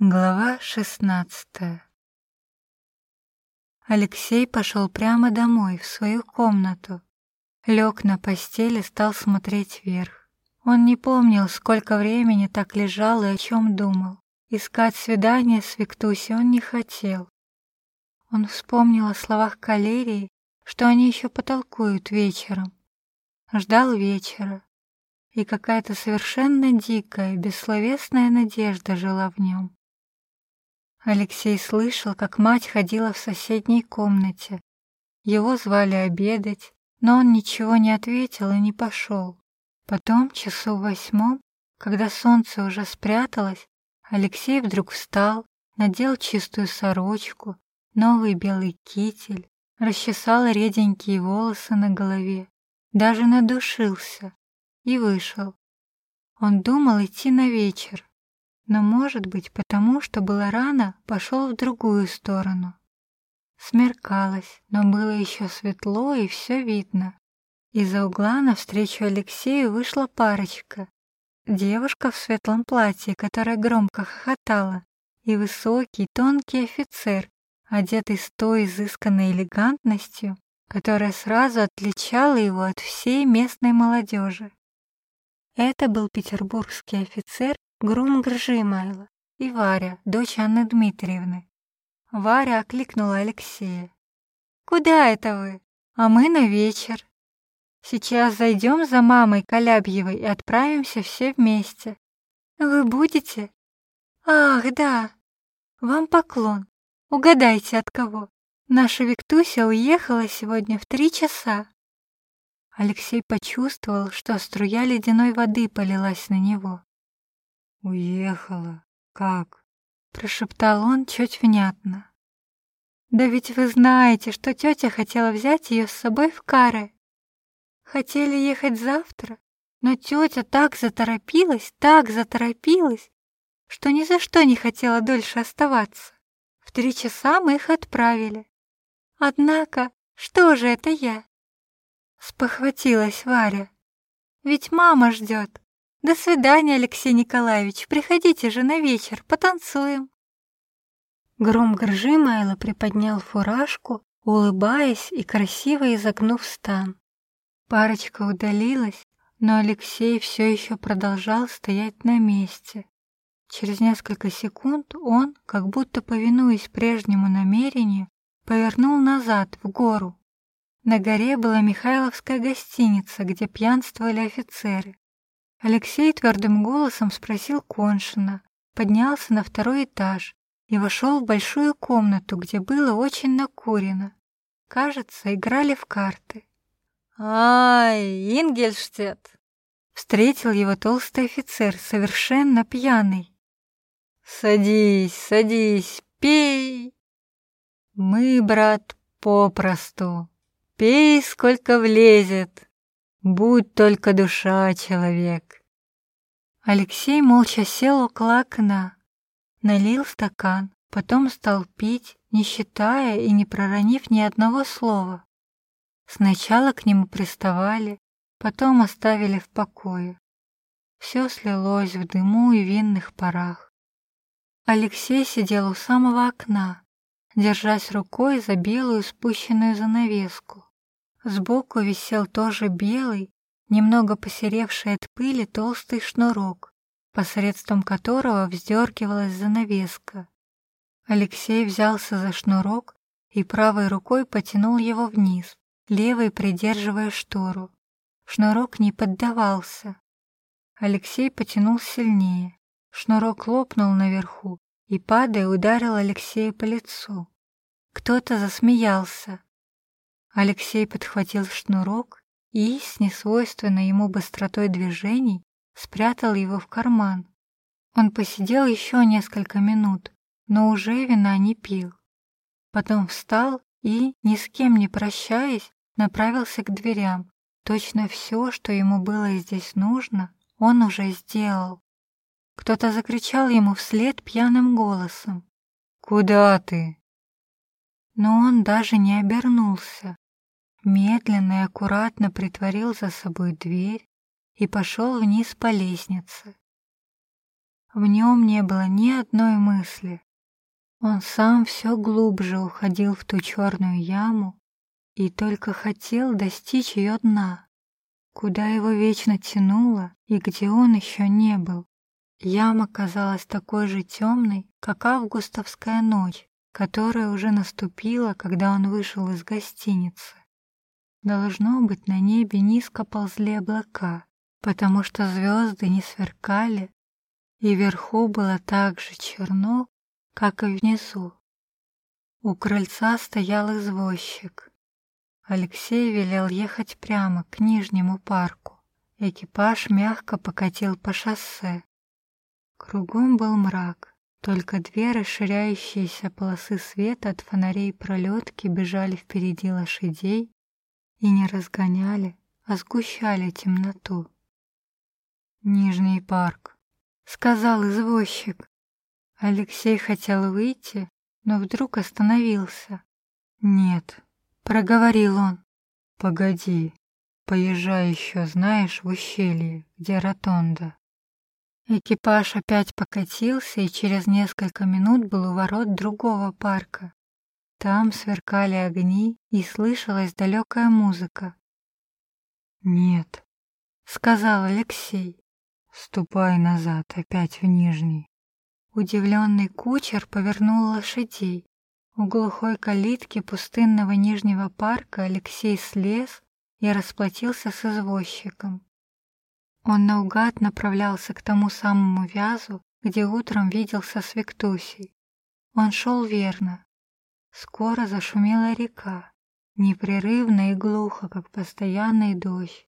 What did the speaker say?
Глава шестнадцатая Алексей пошел прямо домой, в свою комнату. Лег на постели, стал смотреть вверх. Он не помнил, сколько времени так лежал и о чем думал. Искать свидание с Виктусей он не хотел. Он вспомнил о словах Калерии, что они еще потолкуют вечером. Ждал вечера, и какая-то совершенно дикая, бессловесная надежда жила в нем. Алексей слышал, как мать ходила в соседней комнате. Его звали обедать, но он ничего не ответил и не пошел. Потом, часу восьмом, когда солнце уже спряталось, Алексей вдруг встал, надел чистую сорочку, новый белый китель, расчесал реденькие волосы на голове, даже надушился и вышел. Он думал идти на вечер, но, может быть, потому что было рано, пошел в другую сторону. Смеркалось, но было еще светло и все видно. Из-за угла навстречу Алексею вышла парочка. Девушка в светлом платье, которая громко хохотала, и высокий, тонкий офицер, одетый с той изысканной элегантностью, которая сразу отличала его от всей местной молодежи. Это был петербургский офицер Грум Гржимайло и Варя, дочь Анны Дмитриевны. Варя окликнула Алексея. «Куда это вы? А мы на вечер. Сейчас зайдем за мамой Калябьевой и отправимся все вместе. Вы будете? Ах, да. Вам поклон. Угадайте, от кого. Наша Виктуся уехала сегодня в три часа. Алексей почувствовал, что струя ледяной воды полилась на него. «Уехала? Как?» — прошептал он чуть внятно. «Да ведь вы знаете, что тетя хотела взять ее с собой в Каре. Хотели ехать завтра, но тетя так заторопилась, так заторопилась, что ни за что не хотела дольше оставаться. В три часа мы их отправили. Однако, что же это я?» Спохватилась Варя. «Ведь мама ждет. До свидания, Алексей Николаевич. Приходите же на вечер, потанцуем. Гром Гржимайло приподнял фуражку, улыбаясь и красиво изогнув стан. Парочка удалилась, но Алексей все еще продолжал стоять на месте. Через несколько секунд он, как будто повинуясь прежнему намерению, повернул назад, в гору. На горе была Михайловская гостиница, где пьянствовали офицеры. Алексей твердым голосом спросил Коншина, поднялся на второй этаж и вошел в большую комнату, где было очень накурено. Кажется, играли в карты. «Ай, Ингельштет!» Встретил его толстый офицер, совершенно пьяный. «Садись, садись, пей!» «Мы, брат, попросту. Пей, сколько влезет. Будь только душа, человек. Алексей молча сел около окна, налил стакан, потом стал пить, не считая и не проронив ни одного слова. Сначала к нему приставали, потом оставили в покое. Все слилось в дыму и винных парах. Алексей сидел у самого окна, держась рукой за белую спущенную занавеску. Сбоку висел тоже белый, немного посеревший от пыли толстый шнурок, посредством которого вздергивалась занавеска. Алексей взялся за шнурок и правой рукой потянул его вниз, левой придерживая штору. Шнурок не поддавался. Алексей потянул сильнее. Шнурок лопнул наверху и, падая, ударил Алексея по лицу. Кто-то засмеялся. Алексей подхватил шнурок и, с несвойственной ему быстротой движений, спрятал его в карман. Он посидел еще несколько минут, но уже вина не пил. Потом встал и, ни с кем не прощаясь, направился к дверям. Точно все, что ему было здесь нужно, он уже сделал. Кто-то закричал ему вслед пьяным голосом. «Куда ты?» Но он даже не обернулся медленно и аккуратно притворил за собой дверь и пошел вниз по лестнице. В нем не было ни одной мысли. Он сам все глубже уходил в ту черную яму и только хотел достичь ее дна, куда его вечно тянуло и где он еще не был. Яма казалась такой же темной, как августовская ночь, которая уже наступила, когда он вышел из гостиницы. Должно быть, на небе низко ползли облака, потому что звезды не сверкали, и вверху было так же черно, как и внизу. У крыльца стоял извозчик. Алексей велел ехать прямо к Нижнему парку. Экипаж мягко покатил по шоссе. Кругом был мрак, только две расширяющиеся полосы света от фонарей пролетки бежали впереди лошадей и не разгоняли, а сгущали темноту. «Нижний парк», — сказал извозчик. Алексей хотел выйти, но вдруг остановился. «Нет», — проговорил он. «Погоди, поезжай еще, знаешь, в ущелье, где ротонда». Экипаж опять покатился и через несколько минут был у ворот другого парка. Там сверкали огни и слышалась далекая музыка. «Нет», — сказал Алексей, — «ступай назад, опять в Нижний». Удивленный кучер повернул лошадей. У глухой калитки пустынного Нижнего парка Алексей слез и расплатился с извозчиком. Он наугад направлялся к тому самому вязу, где утром виделся с Виктусей. Он шел верно. Скоро зашумела река, непрерывно и глухо, как постоянный дождь.